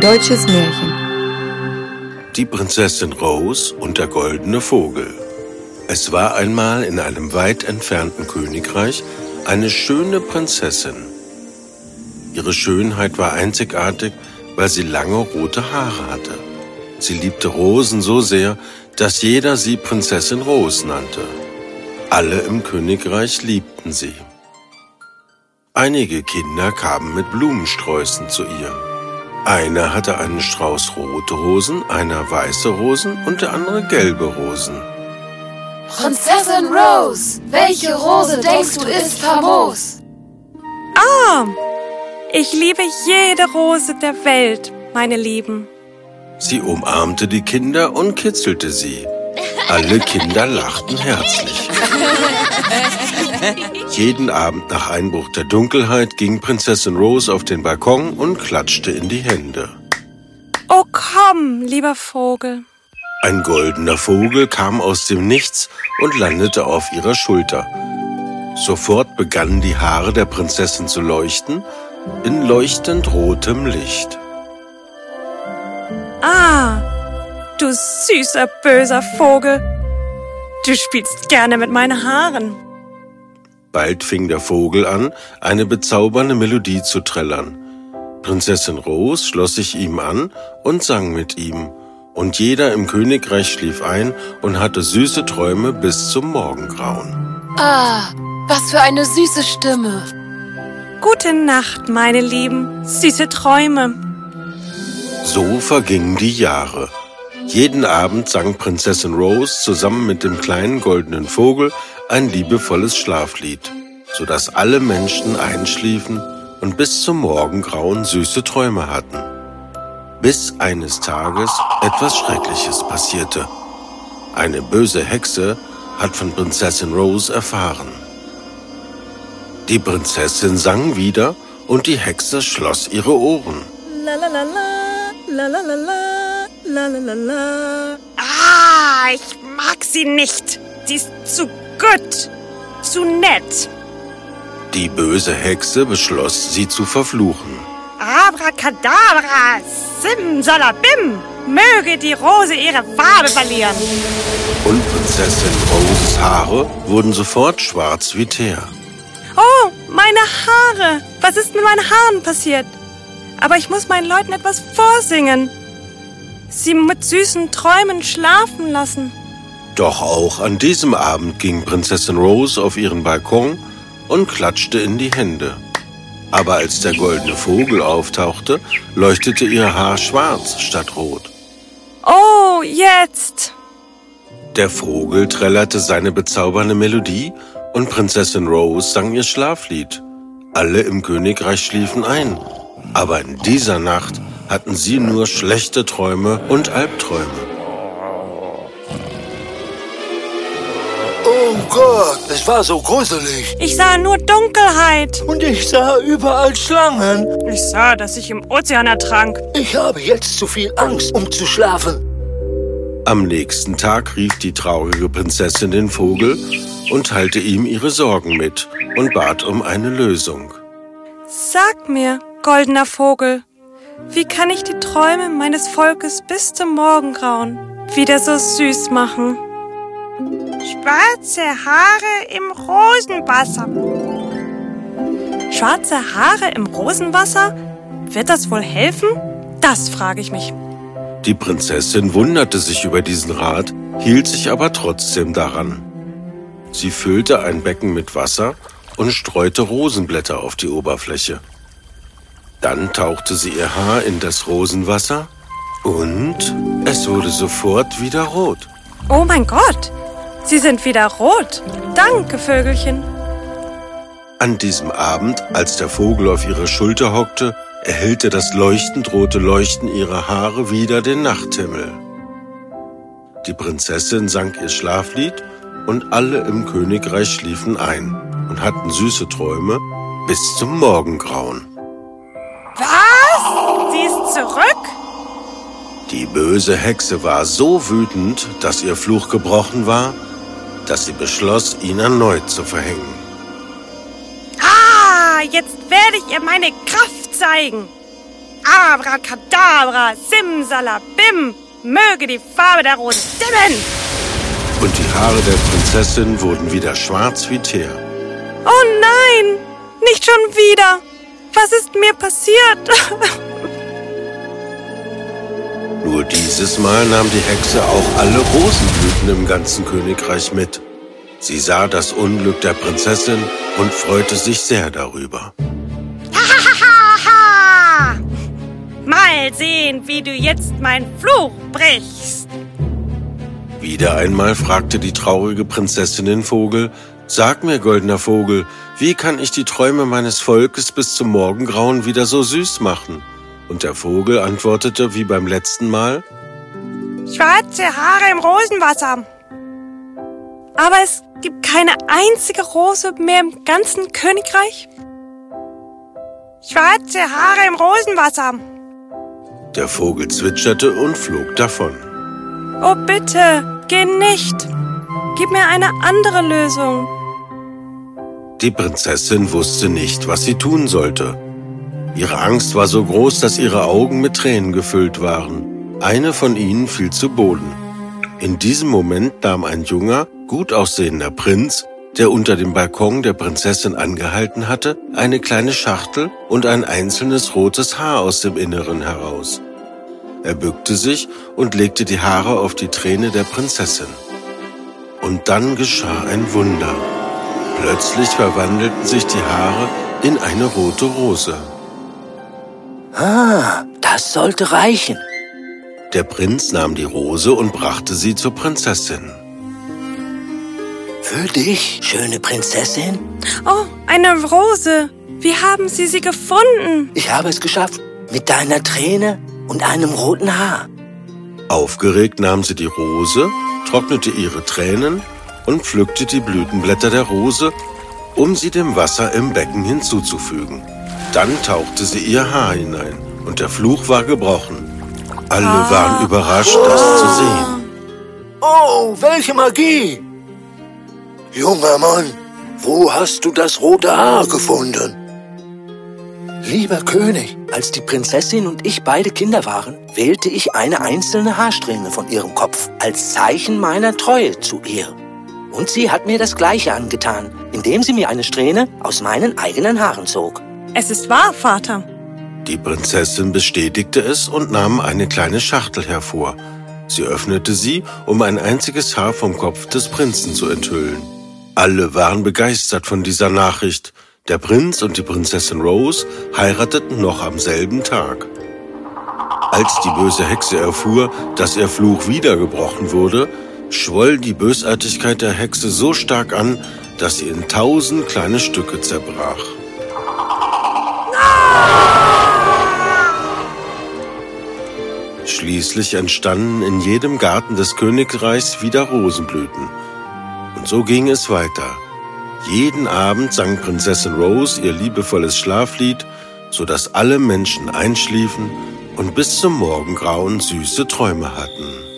Deutsches Märchen. Die Prinzessin Rose und der goldene Vogel. Es war einmal in einem weit entfernten Königreich eine schöne Prinzessin. Ihre Schönheit war einzigartig, weil sie lange rote Haare hatte. Sie liebte Rosen so sehr, dass jeder sie Prinzessin Rose nannte. Alle im Königreich liebten sie. Einige Kinder kamen mit Blumensträußen zu ihr. Einer hatte einen Strauß rote Rosen, einer weiße Rosen und der andere gelbe Rosen. Prinzessin Rose, welche Rose denkst du ist famos? Ah, ich liebe jede Rose der Welt, meine Lieben. Sie umarmte die Kinder und kitzelte sie. Alle Kinder lachten herzlich. Jeden Abend nach Einbruch der Dunkelheit ging Prinzessin Rose auf den Balkon und klatschte in die Hände. Oh komm, lieber Vogel. Ein goldener Vogel kam aus dem Nichts und landete auf ihrer Schulter. Sofort begannen die Haare der Prinzessin zu leuchten in leuchtend rotem Licht. Ah, du süßer, böser Vogel. Du spielst gerne mit meinen Haaren. Bald fing der Vogel an, eine bezaubernde Melodie zu trällern. Prinzessin Rose schloss sich ihm an und sang mit ihm, und jeder im Königreich schlief ein und hatte süße Träume bis zum Morgengrauen. Ah, was für eine süße Stimme. Gute Nacht, meine Lieben, süße Träume. So vergingen die Jahre. Jeden Abend sang Prinzessin Rose zusammen mit dem kleinen goldenen Vogel ein liebevolles Schlaflied, sodass alle Menschen einschliefen und bis zum Morgengrauen süße Träume hatten. Bis eines Tages etwas Schreckliches passierte. Eine böse Hexe hat von Prinzessin Rose erfahren. Die Prinzessin sang wieder und die Hexe schloss ihre Ohren. La la la la, la la la la, la la la. Ah, ich mag sie nicht. Sie ist zu gut, zu nett. Die böse Hexe beschloss, sie zu verfluchen. Abracadabra, Simsalabim, möge die Rose ihre Farbe verlieren. Und Prinzessin Roses Haare wurden sofort schwarz wie Teer. Oh, meine Haare. Was ist mit meinen Haaren passiert? Aber ich muss meinen Leuten etwas vorsingen. Sie mit süßen Träumen schlafen lassen. Doch auch an diesem Abend ging Prinzessin Rose auf ihren Balkon und klatschte in die Hände. Aber als der goldene Vogel auftauchte, leuchtete ihr Haar schwarz statt rot. Oh, jetzt. Der Vogel trällerte seine bezaubernde Melodie und Prinzessin Rose sang ihr Schlaflied. Alle im Königreich schliefen ein. Aber in dieser Nacht hatten sie nur schlechte Träume und Albträume. Oh Gott, es war so gruselig. Ich sah nur Dunkelheit. Und ich sah überall Schlangen. Ich sah, dass ich im Ozean ertrank. Ich habe jetzt zu viel Angst, um zu schlafen. Am nächsten Tag rief die traurige Prinzessin den Vogel und teilte ihm ihre Sorgen mit und bat um eine Lösung. Sag mir, goldener Vogel, wie kann ich die Träume meines Volkes bis zum Morgengrauen wieder so süß machen? Schwarze Haare im Rosenwasser. Schwarze Haare im Rosenwasser? Wird das wohl helfen? Das frage ich mich. Die Prinzessin wunderte sich über diesen Rat, hielt sich aber trotzdem daran. Sie füllte ein Becken mit Wasser und streute Rosenblätter auf die Oberfläche. Dann tauchte sie ihr Haar in das Rosenwasser und es wurde sofort wieder rot. Oh mein Gott, Sie sind wieder rot. Danke, Vögelchen. An diesem Abend, als der Vogel auf ihrer Schulter hockte, erhellte das leuchtend rote Leuchten ihrer Haare wieder den Nachthimmel. Die Prinzessin sang ihr Schlaflied und alle im Königreich schliefen ein und hatten süße Träume bis zum Morgengrauen. Was? Sie ist zurück? Die böse Hexe war so wütend, dass ihr Fluch gebrochen war, dass sie beschloss, ihn erneut zu verhängen. Ah, jetzt werde ich ihr meine Kraft zeigen. Abracadabra, Simsalabim, möge die Farbe der Rose stimmen. Und die Haare der Prinzessin wurden wieder schwarz wie Teer. Oh nein, nicht schon wieder. Was ist mir passiert? Nur dieses Mal nahm die Hexe auch alle Rosenblüten im ganzen Königreich mit. Sie sah das Unglück der Prinzessin und freute sich sehr darüber. Mal sehen, wie du jetzt mein Fluch brichst. Wieder einmal fragte die traurige Prinzessin den Vogel, Sag mir, goldener Vogel, wie kann ich die Träume meines Volkes bis zum Morgengrauen wieder so süß machen? Und der Vogel antwortete wie beim letzten Mal, Schwarze Haare im Rosenwasser. Aber es gibt keine einzige Rose mehr im ganzen Königreich? Schwarze Haare im Rosenwasser. Der Vogel zwitscherte und flog davon. Oh bitte, geh nicht. Gib mir eine andere Lösung. Die Prinzessin wusste nicht, was sie tun sollte. Ihre Angst war so groß, dass ihre Augen mit Tränen gefüllt waren. Eine von ihnen fiel zu Boden. In diesem Moment nahm ein junger, gut aussehender Prinz, der unter dem Balkon der Prinzessin angehalten hatte, eine kleine Schachtel und ein einzelnes rotes Haar aus dem Inneren heraus. Er bückte sich und legte die Haare auf die Träne der Prinzessin. Und dann geschah ein Wunder. Plötzlich verwandelten sich die Haare in eine rote Rose. Ah, das sollte reichen. Der Prinz nahm die Rose und brachte sie zur Prinzessin. Für dich, schöne Prinzessin. Oh, eine Rose. Wie haben Sie sie gefunden? Ich habe es geschafft. Mit deiner Träne und einem roten Haar. Aufgeregt nahm sie die Rose, trocknete ihre Tränen und pflückte die Blütenblätter der Rose, um sie dem Wasser im Becken hinzuzufügen. Dann tauchte sie ihr Haar hinein und der Fluch war gebrochen. Alle waren überrascht, das zu sehen. Oh, welche Magie! Junger Mann, wo hast du das rote Haar gefunden? Lieber König, als die Prinzessin und ich beide Kinder waren, wählte ich eine einzelne Haarsträhne von ihrem Kopf als Zeichen meiner Treue zu ihr. Und sie hat mir das Gleiche angetan, indem sie mir eine Strähne aus meinen eigenen Haaren zog. Es ist wahr, Vater. Die Prinzessin bestätigte es und nahm eine kleine Schachtel hervor. Sie öffnete sie, um ein einziges Haar vom Kopf des Prinzen zu enthüllen. Alle waren begeistert von dieser Nachricht. Der Prinz und die Prinzessin Rose heirateten noch am selben Tag. Als die böse Hexe erfuhr, dass ihr Fluch wiedergebrochen wurde, schwoll die Bösartigkeit der Hexe so stark an, dass sie in tausend kleine Stücke zerbrach. Schließlich entstanden in jedem Garten des Königreichs wieder Rosenblüten. Und so ging es weiter. Jeden Abend sang Prinzessin Rose ihr liebevolles Schlaflied, so dass alle Menschen einschliefen und bis zum Morgengrauen süße Träume hatten.